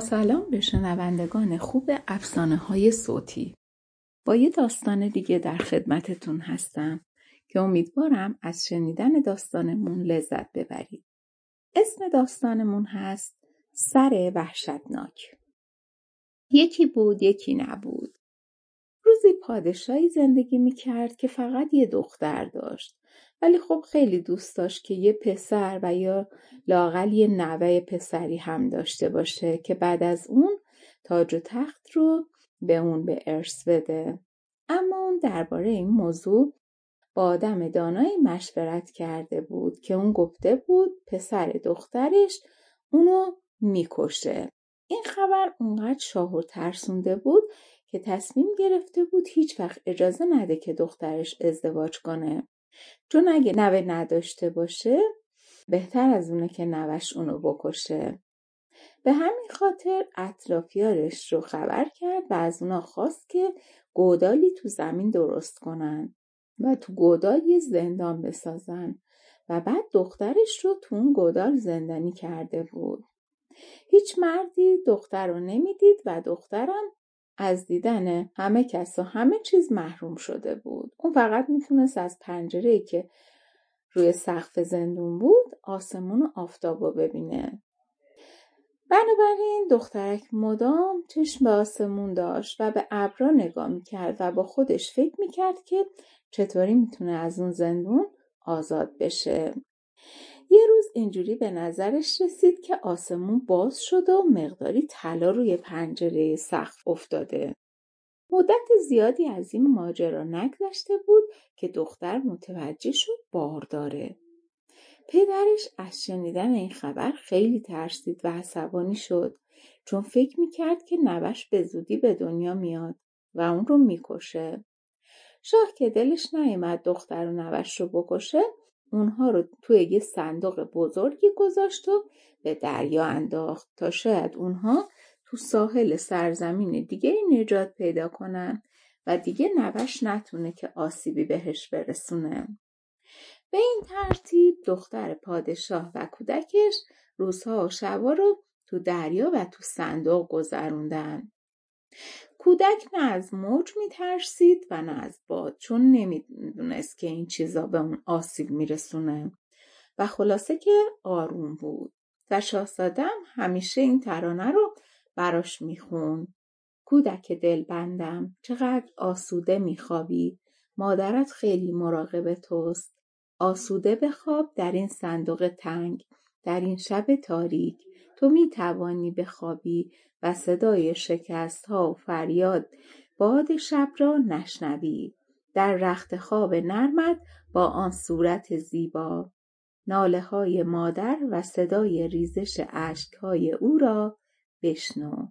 سلام به شنوندگان خوب افسانه های صوتی. با یه داستان دیگه در خدمتتون هستم که امیدوارم از شنیدن داستانمون لذت ببرید. اسم داستانمون هست سر وحشتناک. یکی بود یکی نبود. روزی پادشاهی زندگی می‌کرد که فقط یه دختر داشت. ولی خب خیلی دوست داشت که یه پسر و یا لاقل یه نوه پسری هم داشته باشه که بعد از اون تاج و تخت رو به اون به ارث بده. اما اون درباره این موضوع با آدم دانایی مشورت کرده بود که اون گفته بود پسر دخترش اونو می‌کشه. این خبر اونقدر شاه و ترسونده بود که تصمیم گرفته بود هیچ وقت اجازه نده که دخترش ازدواج کنه. چون اگه نوه نداشته باشه بهتر از اونه که نوش اونو بکشه. به همین خاطر اطرافیارش رو خبر کرد و از اونا خواست که گودالی تو زمین درست کنن و تو گودال یه زندان بسازن و بعد دخترش رو تو اون گودال زندانی کرده بود. هیچ مردی دختر رو نمی‌دید و دخترم از دیدن همه کس و همه چیز محروم شده بود. اون فقط می‌تونست از پنجره که روی سقف زندون بود آسمون و آفتاب رو ببینه. بنابراین دخترک مدام چشم به آسمون داشت و به ابرا نگاه می‌کرد و با خودش فکر می‌کرد که چطوری می‌تونه از اون زندون آزاد بشه. یه روز اینجوری به نظرش رسید که آسمون باز شده و مقداری طلا روی پنجره سقف افتاده. مدت زیادی از این ماجرا نگذشته بود که دختر متوجه شد بارداره. پدرش از شنیدن این خبر خیلی ترسید و عصبانی شد چون فکر می‌کرد که نوش به زودی به دنیا میاد و اون رو می‌کشه. شاه که دلش نیامد دختر و نوش رو بکشه اونها رو توی یه صندوق بزرگی گذاشت و به دریا انداخت تا شاید اونها تو ساحل سرزمین دیگه نجات پیدا کنن و دیگه نوش نتونه که آسیبی بهش برسونه. به این ترتیب دختر پادشاه و کودکش روزها و شبا رو تو دریا و تو صندوق گذروندن. کودک نه از موج میترسید و نه از باد چون نمی‌دونست که این چیزا به اون آسیب میرسونه. و خلاصه که آروم بود و شاهزادم همیشه این ترانه رو براش میخون کودک دلبندم چقدر آسوده میخوابی؟ مادرت خیلی مراقب توست. آسوده بخواب در این صندوق تنگ در این شب تاریک. تو می توانی بخوابی و صدای شکست ها و فریاد باد شب را نشنوی. در رخت خواب نرمت با آن صورت زیبا. ناله های مادر و صدای ریزش اشک های او را بشنو.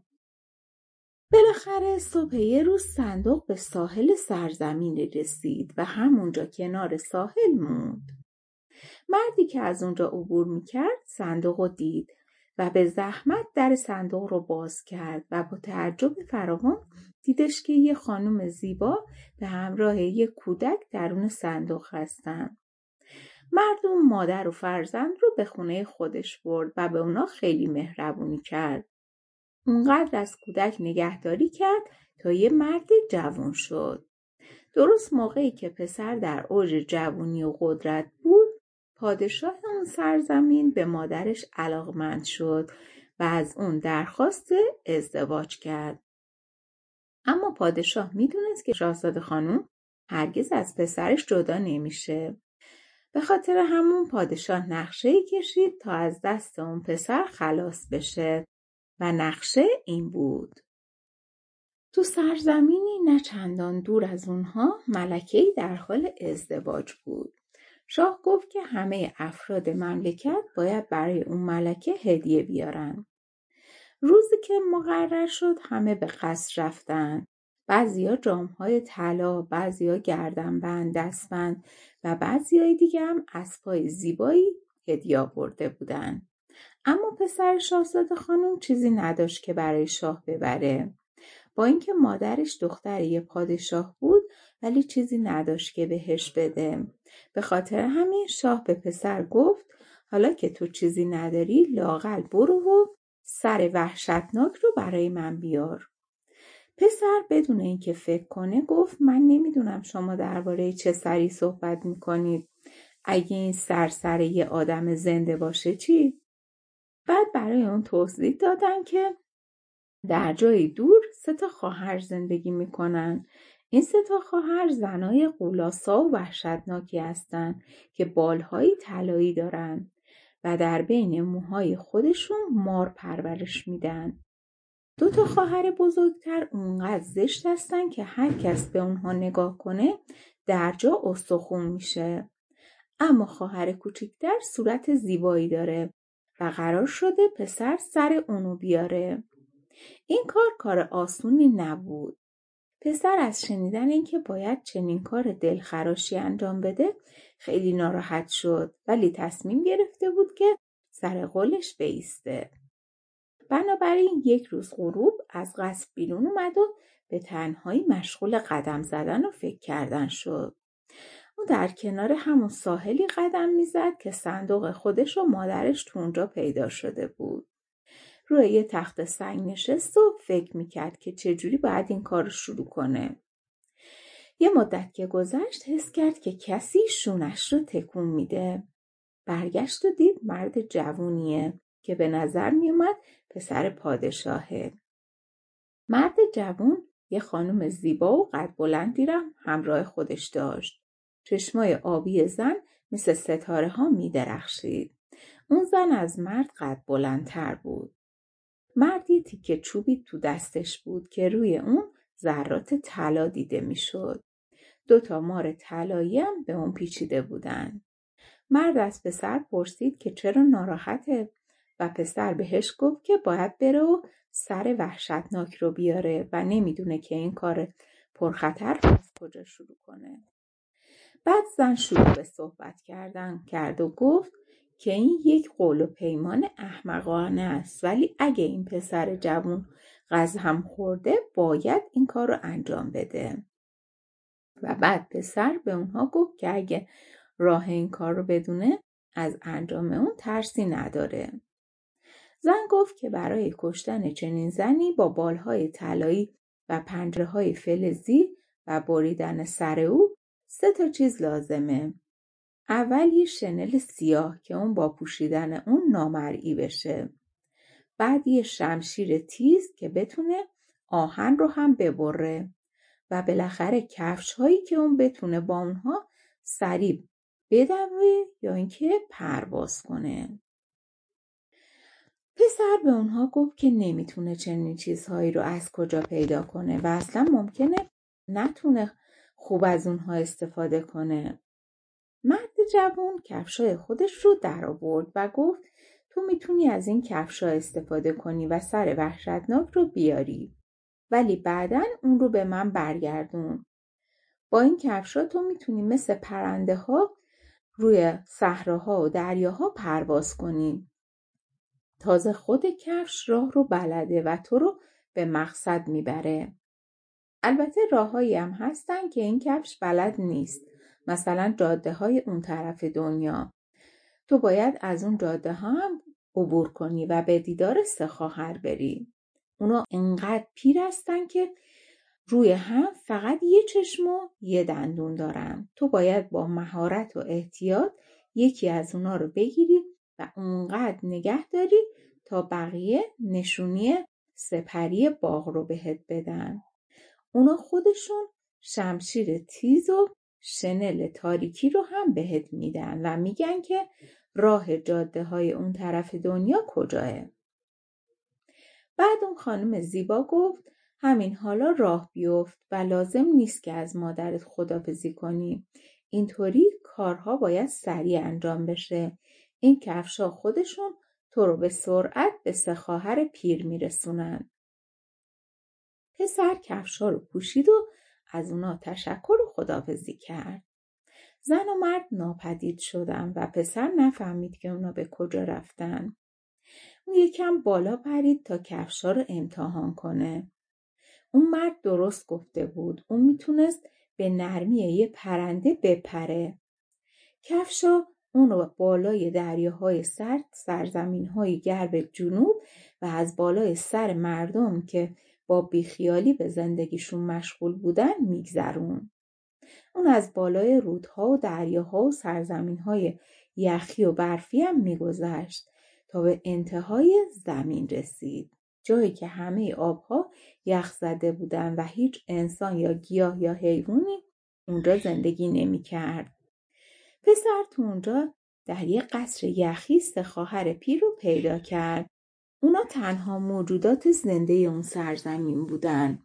بالاخره صبح یه روز صندوق به ساحل سرزمین رسید و همونجا کنار ساحل موند. مردی که از اونجا عبور می‌کرد صندوق دید. و به زحمت در صندوق رو باز کرد و با تعجب فراوان دیدش که یه خانم زیبا به همراه یه کودک درون صندوق هستن. مردم مادر و فرزند رو به خونه خودش برد و به اونا خیلی مهربونی کرد. اونقدر از کودک نگهداری کرد تا یه مرد جوان شد. درست موقعی که پسر در اوج جوونی و قدرت بود پادشاه اون سرزمین به مادرش علاقمند شد و از اون درخواست ازدواج کرد. اما پادشاه می‌دونست که شاهزاده خانم هرگز از پسرش جدا نمیشه به خاطر همون پادشاه نقشه ای کشید تا از دست اون پسر خلاص بشه و نقشه این بود. تو سرزمینی نه چندان دور از اونها ملکه‌ای در حال ازدواج بود. شاه گفت که همه افراد مملکت باید برای اون ملکه هدیه بیارن. روزی که مقرر شد همه به قصر رفتن. بعضیا جامهای طلا، بعضیا گردنبند، دستبند و بعضیای دیگه هم اسبای زیبایی هدیه آورده بودن. اما پسر شاهزاده خانم چیزی نداشت که برای شاه ببره. با اینکه مادرش دختر یه پادشاه بود ولی چیزی نداشت که بهش بده. به خاطر همین شاه به پسر گفت حالا که تو چیزی نداری لاقل برو و سر وحشتناک رو برای من بیار. پسر بدون اینکه فکر کنه گفت من نمی‌دونم شما درباره چه سری صحبت می‌کنید. اگه این سر سر یه آدم زنده باشه چی؟ بعد برای اون توضیح دادن که در جای دور سه تا خواهر زندگی می‌کنن. این سه تا خواهر زنای قولاسا و وحشتناکی هستند که بالهایی طلایی دارن و در بین موهای خودشون مار پرورش میدن. دو تا خواهر بزرگتر اونقدر زشت هستن که هر کس به اونها نگاه کنه در جا استخون میشه. اما خواهر کوچکتر صورت زیبایی داره و قرار شده پسر سر اونو بیاره. این کار کار آسونی نبود. پسر از شنیدن اینکه باید چنین کار دلخراشی انجام بده خیلی ناراحت شد ولی تصمیم گرفته بود که سر قولش بیسته. بنابراین یک روز غروب از قصر بیرون اومد و به تنهایی مشغول قدم زدن و فکر کردن شد. او در کنار همون ساحلی قدم می‌زد که صندوق خودش و مادرش تو اونجا پیدا شده بود. روی یه تخت سنگ نشست و فکر می‌کرد که چجوری باید این کار رو شروع کنه. یه مدت که گذشت حس کرد که کسی شونش رو تکون میده. برگشت و دید مرد جوونیه که به نظر میومد پسر پادشاهه. مرد جوون یه خانم زیبا و قد بلندی را همراه خودش داشت. چشمای آبی زن مثل ستاره ها می درخشید. اون زن از مرد قد بلندتر بود. مردی تیکه چوبی تو دستش بود که روی اون ذرات طلا دیده می‌شد. دو تا مار طلایی هم به اون پیچیده بودن. مرد از پسر پرسید که چرا ناراحته و پسر بهش گفت که باید بره و سر وحشتناک رو بیاره و نمی‌دونه که این کار پرخطر از کجا شروع کنه. بعد زن شروع به صحبت کردن کرد و گفت که این یک قول و پیمان احمقانه است. ولی اگه این پسر جوون غذا هم خورده باید این کار رو انجام بده. و بعد پسر به اونها گفت که اگه راه این کار رو بدونه از انجام اون ترسی نداره. زن گفت که برای کشتن چنین زنی با بالهای طلایی و پنجره فلزی و بریدن سر او سه تا چیز لازمه. اول یه شنل سیاه که اون با پوشیدن اون نامرئی بشه. بعد یه شمشیر تیز که بتونه آهن رو هم ببره و بالاخره کفش هایی که اون بتونه با اونها سریع بدوه یا اینکه پرواز کنه. پسر به اونها گفت که نمی‌تونه چنین چیزهایی رو از کجا پیدا کنه و اصلا ممکنه نتونه خوب از اونها استفاده کنه. مرد جوان کفشای خودش رو در آورد و گفت تو می‌تونی از این کفشا استفاده کنی و سر وحشتناک رو بیاری. ولی بعدا اون رو به من برگردون. با این کفشا تو می‌تونی مثل پرنده ها روی صحراها و دریاها پرواز کنی. تازه خود کفش راه رو بلده و تو رو به مقصد می‌بره. البته راههایی هم هستن که این کفش بلد نیست. مثلا جاده های اون طرف دنیا. تو باید از اون جاده ها هم عبور کنی و به دیدار سه خواهر بری. اونا انقدر پیر هستن که روی هم فقط یه چشم و یه دندون دارن. تو باید با مهارت و احتیاط یکی از اونا رو بگیری و اونقدر نگه داری تا بقیه نشونی سپری باغ رو بهت بدن. اونا خودشون شمشیر تیز و شنل تاریکی رو هم بهت میدن و میگن که راه جاده های اون طرف دنیا کجاه بعد اون خانم زیبا گفت همین حالا راه بیفت و لازم نیست که از مادرت خدافزی کنی. اینطوری کارها باید سریع انجام بشه. این کفشا خودشون تو رو به سرعت به سه خواهر پیر میرسونن. پسر کفشا رو پوشید و از اونا تشکر و خدافزی کرد. زن و مرد ناپدید شدن و پسر نفهمید که اونا به کجا رفتن. اون یکم بالا پرید تا کفشا رو امتحان کنه. اون مرد درست گفته بود. اون می‌تونست به نرمی یه پرنده بپره. کفشا اون رو بالای دریاهای سرد سرزمین های گرب جنوب و از بالای سر مردم که با بیخیالی به زندگیشون مشغول بودن میگذرون. اون از بالای رودها و دریاها و سرزمین های یخی و برفی هم میگذشت تا به انتهای زمین رسید. جایی که همه آبها یخ زده بودن و هیچ انسان یا گیاه یا حیوانی اونجا زندگی نمی کرد. پسر تو اونجا در یه قصر یخی سه خواهر پیر رو پیدا کرد. اونا تنها موجودات زنده اون سرزمین بودن.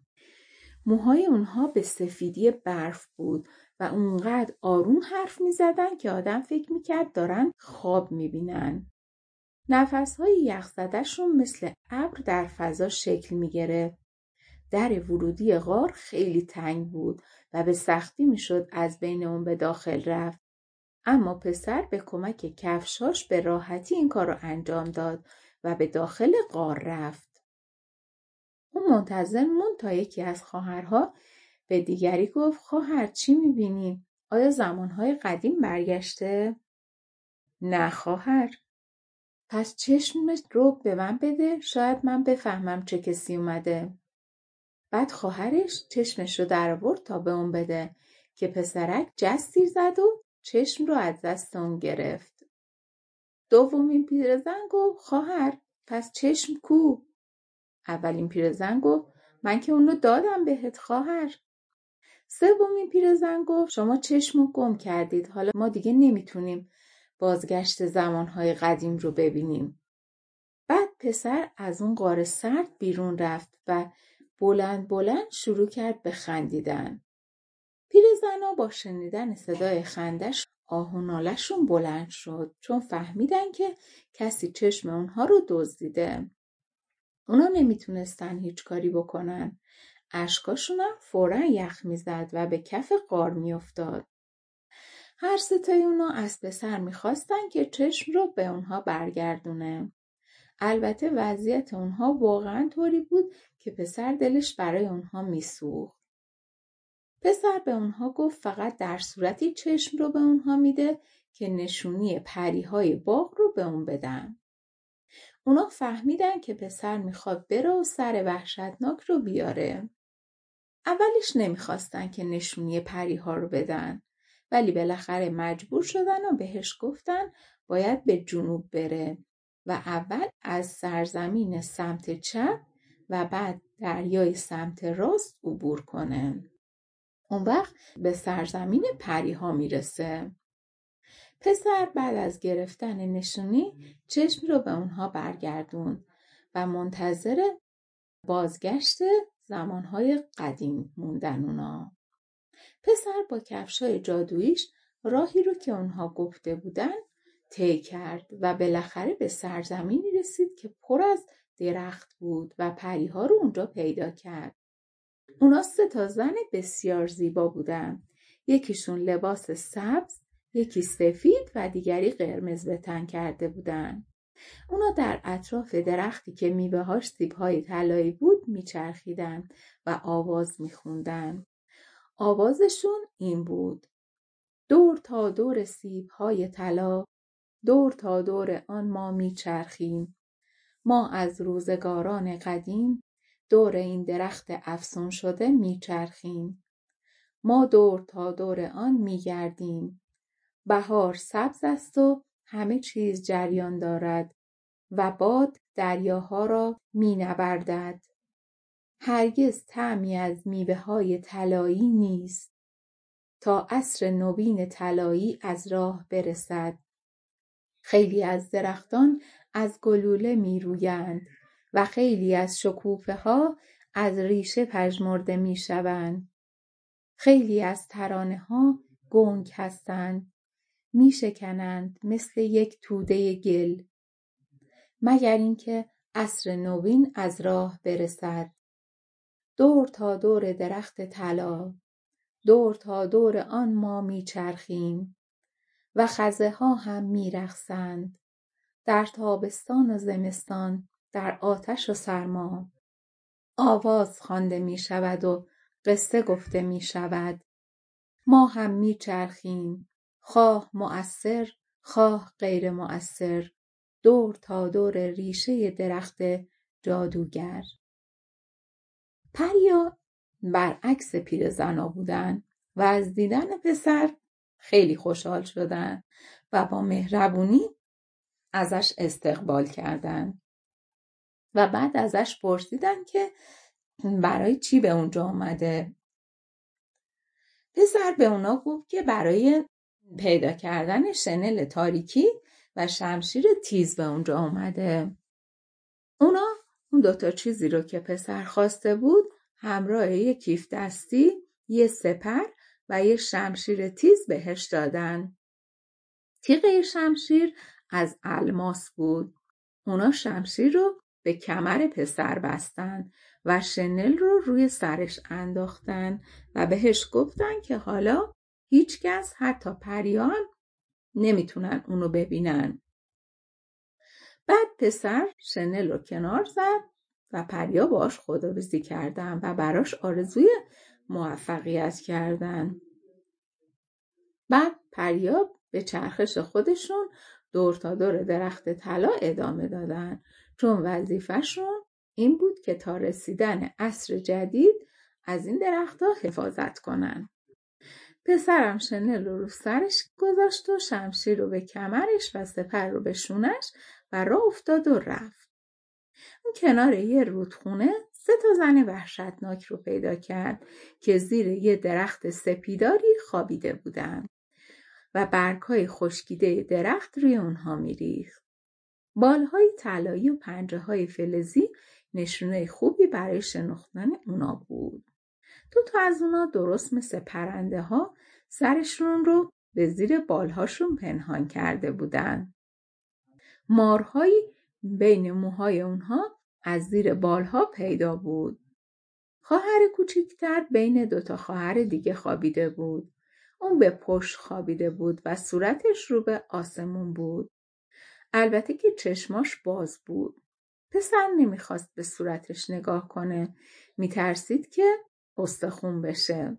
موهای اونها به سفیدی برف بود و اونقدر آروم حرف می زدن که آدم فکر می کرد دارن خواب می بینن. نفس های یخزدهشون مثل ابر در فضا شکل می گرفت. در ورودی غار خیلی تنگ بود و به سختی می‌شد از بین اون به داخل رفت. اما پسر به کمک کفشاش به راحتی این کار را انجام داد و به داخل غار رفت. اون منتظر مون تا یکی از خواهرها به دیگری گفت خواهر چی می‌بینی؟ آیا زمانهای قدیم برگشته؟ نه خواهر. پس چشمت رو به من بده شاید من بفهمم چه کسی اومده. بعد خواهرش چشمش رو در آورد تا به اون بده که پسرک جستی زد و چشم رو از دست اون گرفت. دومین پیرزن گفت خواهر پس چشم کو؟ اولین پیرزن گفت من که اونو دادم بهت خواهر. سومین پیرزن گفت شما چشم رو گم کردید حالا ما دیگه نمی‌تونیم بازگشت زمانهای قدیم رو ببینیم. بعد پسر از اون قاره سرد بیرون رفت و بلند بلند شروع کرد به خندیدن. پیرزنا با شنیدن صدای خندش آهونالشون بلند شد چون فهمیدن که کسی چشم اونها رو دزدیده. اونا نمی‌تونستن هیچ کاری بکنن. اشکاشون هم فورا یخ می‌زد و به کف قار میافتاد. هر ستای اونا از پسر می‌خواستن که چشم رو به اونها برگردونه. البته وضعیت اونها واقعا طوری بود که پسر دلش برای اونها میسوخت. پسر به اونها گفت فقط در صورتی چشم رو به اونها میده که نشونی پریهای باغ رو به اون بدن. اونا فهمیدن که پسر می‌خواد بره و سر وحشتناک رو بیاره. اولش نمی‌خواستن که نشونی پریها رو بدن. ولی بالاخره مجبور شدن و بهش گفتن باید به جنوب بره و اول از سرزمین سمت چپ و بعد دریای سمت راست عبور کنه. اون وقت به سرزمین پریها می‌رسه. پسر بعد از گرفتن نشونی چشم رو به اونها برگردون و منتظر بازگشت زمانهای قدیم موندن اونا. پسر با کفشای جادوییش راهی رو که اونها گفته بودن طی کرد و بالاخره به سرزمینی رسید که پر از درخت بود و پریها رو اونجا پیدا کرد. اونا سه تا زن بسیار زیبا بودن. یکیشون لباس سبز، یکی سفید و دیگری قرمز به تن کرده بودن. اونا در اطراف درختی که میوه‌هاش سیبهای طلایی بود میچرخیدن و آواز میخوندن. آوازشون این بود دور تا دور سیبهای طلا دور تا دور آن ما میچرخیم ما از روزگاران قدیم دور این درخت افسون شده میچرخیم. ما دور تا دور آن میگردیم. بهار سبز است و همه چیز جریان دارد و باد دریاها را مینوردد. هرگز طعمی از میوه های طلایی نیست. تا عصر نوین طلایی از راه برسد. خیلی از درختان از گلوله می رویند و خیلی از شکوفه ها از ریشه پژمرده می شوند. خیلی از ترانه ها گنگ هستند. می شکنند مثل یک توده گل. مگر اینکه عصر نوین از راه برسد. دور تا دور درخت طلا. دور تا دور آن ما میچرخیم. و خزه ها هم میرقصند. در تابستان و زمستان در آتش و سرما. آواز خوانده می شود و قصه گفته می شود. ما هم میچرخیم خواه مؤثر خواه غیر مؤثر. دور تا دور ریشه درخت جادوگر. پریا برعکس پیرزنا بودن و از دیدن پسر خیلی خوشحال شدن و با مهربونی ازش استقبال کردن. و بعد ازش پرسیدن که برای چی به اونجا آمده پسر به اونا گفت که برای پیدا کردن شنل تاریکی و شمشیر تیز به اونجا آمده اونا اون دوتا چیزی رو که پسر خواسته بود همراه یه کیف دستی یه سپر و یه شمشیر تیز بهش دادن. تیغه شمشیر از الماس بود. اونا شمشیر رو به کمر پسر بستن و شنل رو روی سرش انداختن و بهش گفتن که حالا هیچکس حتی پریان نمی‌تونن اونو ببینن. بعد پسر شنل رو کنار زد و پریا باش خداویسی کردن و براش آرزوی موفقیت کردن. بعد پریا به چرخش خودشون دور تا دور درخت طلا ادامه دادن. چون وظیفهشون این بود که تا رسیدن عصر جدید از این درختها حفاظت کنن. پسرم شنل رو رو سرش گذاشت و شمشیر رو به کمرش و سپر رو به شونش و راه افتاد و رفت. اون کنار یه رودخونه سه تا زن وحشتناک رو پیدا کرد که زیر یه درخت سپیداری خوابیده بودن. و برگهای خشکیده درخت روی اونها میریخت. بالهای طلایی و پنجه های فلزی نشونه خوبی برای شناختن اونا بود. دو تا از اونا درست مثل پرنده ها سرشون رو به زیر بالهاشون پنهان کرده بودن. مارهایی بین موهای اونها از زیر بالها پیدا بود. خواهر کوچکتر بین دوتا خواهر دیگه خوابیده بود. اون به پشت خوابیده بود و صورتش رو به آسمون بود. البته که چشماش باز بود. پسر نمی‌خواست به صورتش نگاه کنه. میترسید که استخون بشه.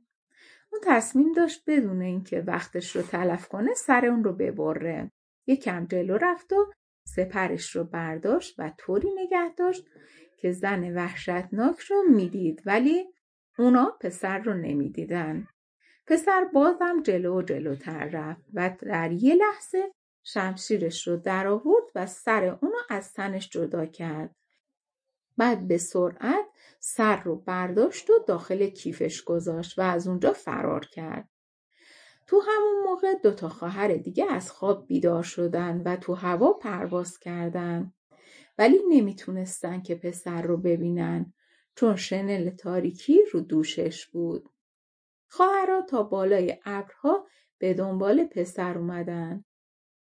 اون تصمیم داشت بدون اینکه وقتش رو تلف کنه سر اون رو ببره. یکم جلو رفت و سپرش رو برداشت و طوری نگه داشت که زن وحشتناک رو می‌دید ولی اونا پسر رو نمی‌دیدن. پسر بازم جلو و جلوتر رفت و در یه لحظه شمشیرش رو در آورد و سر اونو از تنش جدا کرد. بعد به سرعت سر رو برداشت و داخل کیفش گذاشت و از اونجا فرار کرد. تو همون موقع دوتا خواهر دیگه از خواب بیدار شدن و تو هوا پرواز کردن. ولی نمی‌تونستن که پسر رو ببینن چون شنل تاریکی رو دوشش بود. خواهرها تا بالای ابرها به دنبال پسر اومدن.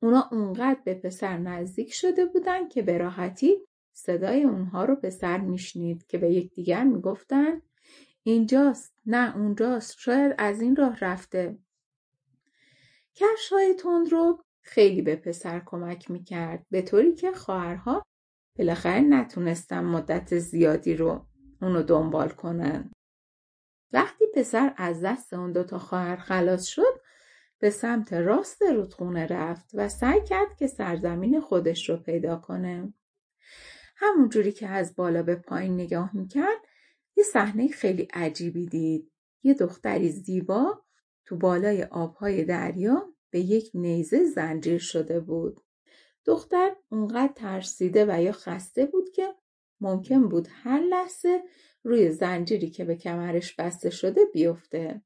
اونا اونقدر به پسر نزدیک شده بودن که به راحتی صدای اونها رو پسر میشنید که به یکدیگر می‌گفتن اینجاست نه اونجاست شاید از این راه رفته کفش های تند رو خیلی به پسر کمک می‌کرد به طوری که خواهرها بالاخره نتونستن مدت زیادی رو اونو دنبال کنن پسر از دست اون دوتا خواهر خلاص شد به سمت راست رودخونه رفت و سعی کرد که سرزمین خودش رو پیدا کنه. همون جوری که از بالا به پایین نگاه می‌کرد یه صحنه خیلی عجیبی دید. یه دختری زیبا تو بالای آبهای دریا به یک نیزه زنجیر شده بود. دختر اونقدر ترسیده و یا خسته بود که ممکن بود هر لحظه روی زنجیری که به کمرش بسته شده بیفته.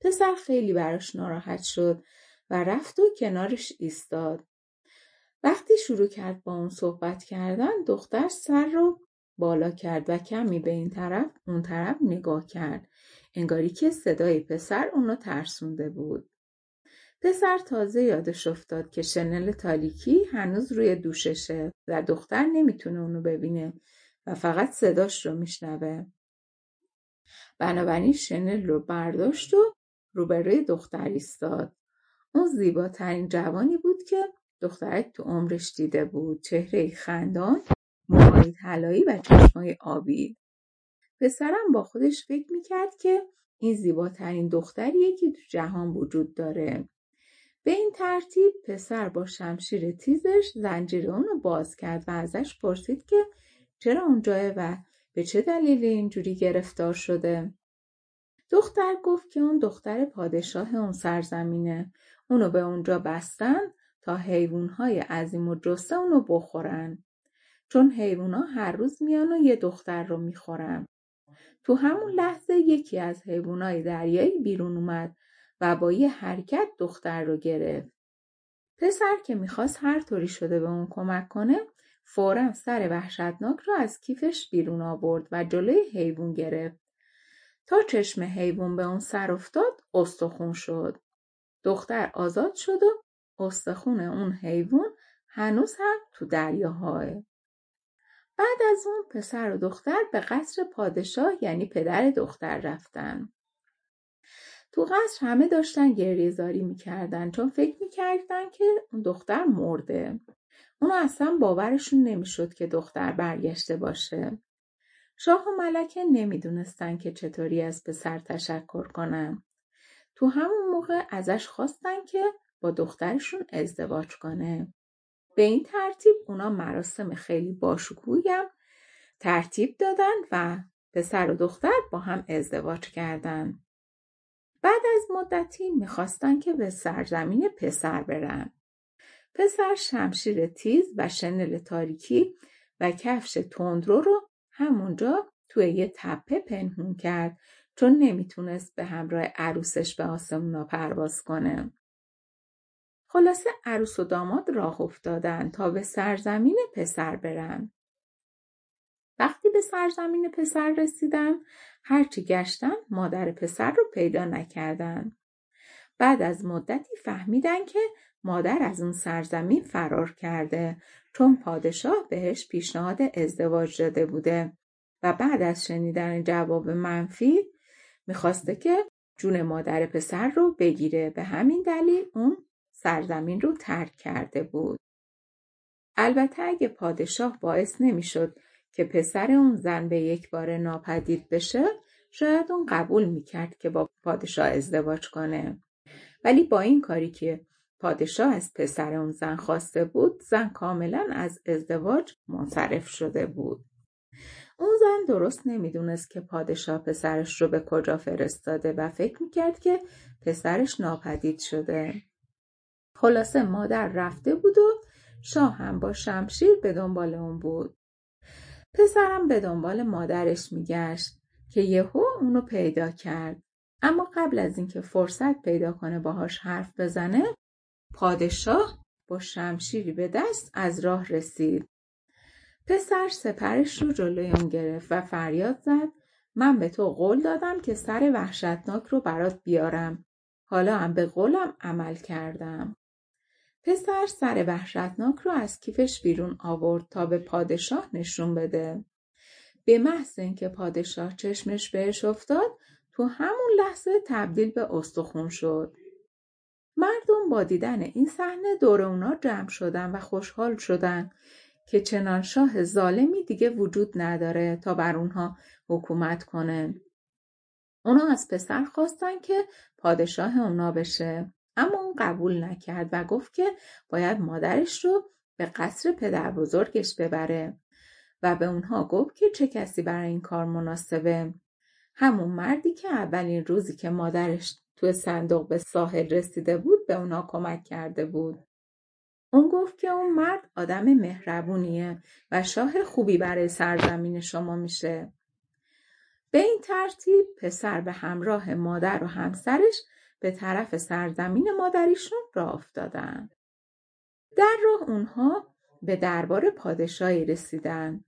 پسر خیلی براش ناراحت شد و رفت و کنارش ایستاد. وقتی شروع کرد با اون صحبت کردن دختر سر رو بالا کرد و کمی به این طرف اون طرف نگاه کرد. انگاری که صدای پسر اونو ترسونده بود. پسر تازه یادش افتاد که شنل تاریکی هنوز روی دوششه و دختر نمی‌تونه اونو ببینه فقط صداش رو میشنوه. بنابراین شنل رو برداشت و روبروی دختر ایستاد. اون زیباترین جوانی بود که دخترک تو عمرش دیده بود. چهره خندان، موهای طلایی و چشمای آبی. پسرم با خودش فکر می‌کرد که این زیباترین دختریه که تو جهان وجود داره. به این ترتیب پسر با شمشیر تیزش زنجیر اونو باز کرد و ازش پرسید که چرا اونجاه و به چه دلیل اینجوری گرفتار شده؟ دختر گفت که اون دختر پادشاه اون سرزمینه. اونو به اونجا بستن تا حیوانهای عظیم و جسه اونو بخورن. چون حیوونا هر روز میان و یه دختر رو می‌خورن. تو همون لحظه یکی از حیوانای دریایی بیرون اومد و با یه حرکت دختر رو گرفت. پسر که می‌خواست هر طوری شده به اون کمک کنه فورا سر وحشتناک رو از کیفش بیرون آورد و جلوی حیوان گرفت. تا چشم حیوان به اون سر افتاد استخون شد. دختر آزاد شد و استخون اون حیوان هنوز هم تو دریاهای. بعد از اون پسر و دختر به قصر پادشاه یعنی پدر دختر رفتن. تو قصر همه داشتن گریه زاری می‌کردن چون فکر می‌کردن که اون دختر مرده. اونو اصلا باورشون نمی‌شد که دختر برگشته باشه. شاه و ملکه نمی‌دونستن که چطوری از پسر تشکر کنن. تو همون موقع ازش خواستن که با دخترشون ازدواج کنه. به این ترتیب اونا مراسم خیلی باشکوهی ترتیب دادن و پسر و دختر با هم ازدواج کردن. بعد از مدتی می‌خواستن که به سرزمین پسر برن. پسر شمشیر تیز و شنل تاریکی و کفش تندرو رو همونجا توی یه تپه پنهون کرد چون نمی‌تونست به همراه عروسش به آسمونا پرواز کنه. خلاصه عروس و داماد راه افتادن تا به سرزمین پسر برن. وقتی به سرزمین پسر رسیدن هرچی گشتن مادر پسر رو پیدا نکردن. بعد از مدتی فهمیدن که مادر از اون سرزمین فرار کرده چون پادشاه بهش پیشنهاد ازدواج داده بوده و بعد از شنیدن جواب منفی می‌خواسته که جون مادر پسر رو بگیره به همین دلیل اون سرزمین رو ترک کرده بود. البته اگه پادشاه باعث نمی‌شد که پسر اون زن به یک بار ناپدید بشه شاید اون قبول می‌کرد که با پادشاه ازدواج کنه. ولی با این کاری که پادشاه از پسر اون زن خواسته بود زن کاملا از ازدواج منصرف شده بود. اون زن درست نمی‌دونست که پادشاه پسرش رو به کجا فرستاده و فکر می‌کرد که پسرش ناپدید شده. خلاصه مادر رفته بود و شاه هم با شمشیر به دنبال اون بود. پسرم به دنبال مادرش میگشت که یهو اونو پیدا کرد. اما قبل از اینکه فرصت پیدا کنه باهاش حرف بزنه پادشاه با شمشیری به دست از راه رسید. پسر سپرش رو جلوی اون گرفت و فریاد زد من به تو قول دادم که سر وحشتناک رو برات بیارم. حالا هم به قولم عمل کردم. پسر سر وحشتناک رو از کیفش بیرون آورد تا به پادشاه نشون بده. به محض اینکه پادشاه چشمش بهش افتاد تو همون لحظه تبدیل به استخون شد. مردم با دیدن این صحنه دور اونا جمع شدن و خوشحال شدن که چنان شاه ظالمی دیگه وجود نداره تا بر اونها حکومت کنه. اونا از پسر خواستن که پادشاه اونا بشه. اما اون قبول نکرد و گفت که باید مادرش رو به قصر پدر بزرگش ببره و به اونها گفت که چه کسی برای این کار مناسبه. همون مردی که اولین روزی که مادرش توی صندوق به ساحل رسیده بود به اونا کمک کرده بود. اون گفت که اون مرد آدم مهربونیه و شاه خوبی برای سرزمین شما میشه. به این ترتیب پسر به همراه مادر و همسرش به طرف سرزمین مادریشون راه افتادند. در راه اونها به دربار پادشاهی رسیدند.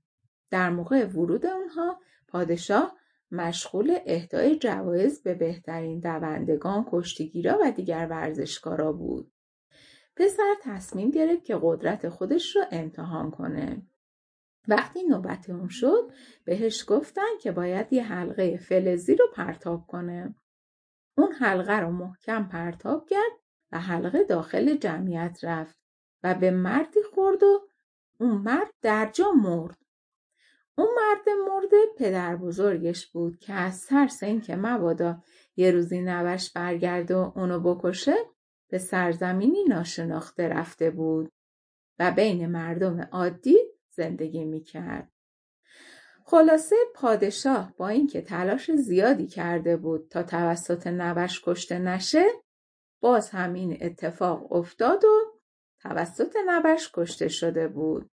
در موقع ورود اونها پادشاه مشغول اهدای جوایز به بهترین دوندگان، کشتیگیرا و دیگر ورزشکارا بود. پسر تصمیم گرفت که قدرت خودش رو امتحان کنه. وقتی نوبت اون شد بهش گفتن که باید یه حلقه فلزی رو پرتاب کنه. اون حلقه رو محکم پرتاب کرد و حلقه داخل جمعیت رفت و به مردی خورد و اون مرد در جا مرد. اون مرد مرده پدر بزرگش بود که از ترس اینکه مبادا یه روزی نوش برگرده و اونو بکشه به سرزمینی ناشناخته رفته بود و بین مردم عادی زندگی می‌کرد. خلاصه پادشاه با اینکه تلاش زیادی کرده بود تا توسط نوش کشته نشه باز همین اتفاق افتاد و توسط نوش کشته شده بود.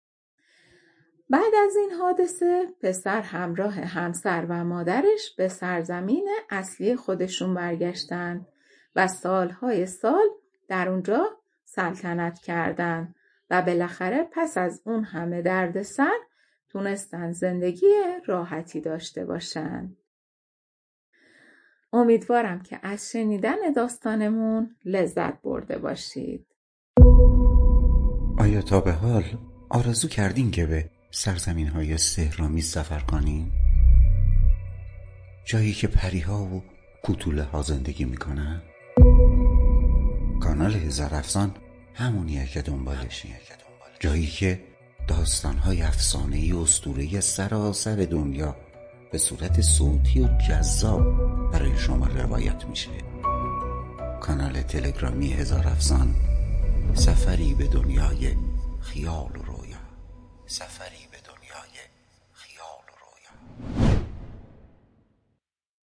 بعد از این حادثه پسر همراه همسر و مادرش به سرزمین اصلی خودشون برگشتن و سالهای سال در اونجا سلطنت کردند و بالاخره پس از اون همه دردسر تونستن زندگی راحتی داشته باشن. امیدوارم که از شنیدن داستانمون لذت برده باشید. آیا تا به حال آرزو کردین که به سرزمین های سهرامی سفر کنین؟ جایی که پریها و کوتوله ها زندگی می‌کنن؟ کانال هزار افسان همونیه که دنبالشی جایی که داستانهای افسانه ای اسطوره سراسر دنیا به صورت صوتی و جذاب برای شما روایت میشه کانال تلگرامی هزار افسان سفری به دنیای خیال و رویا سفری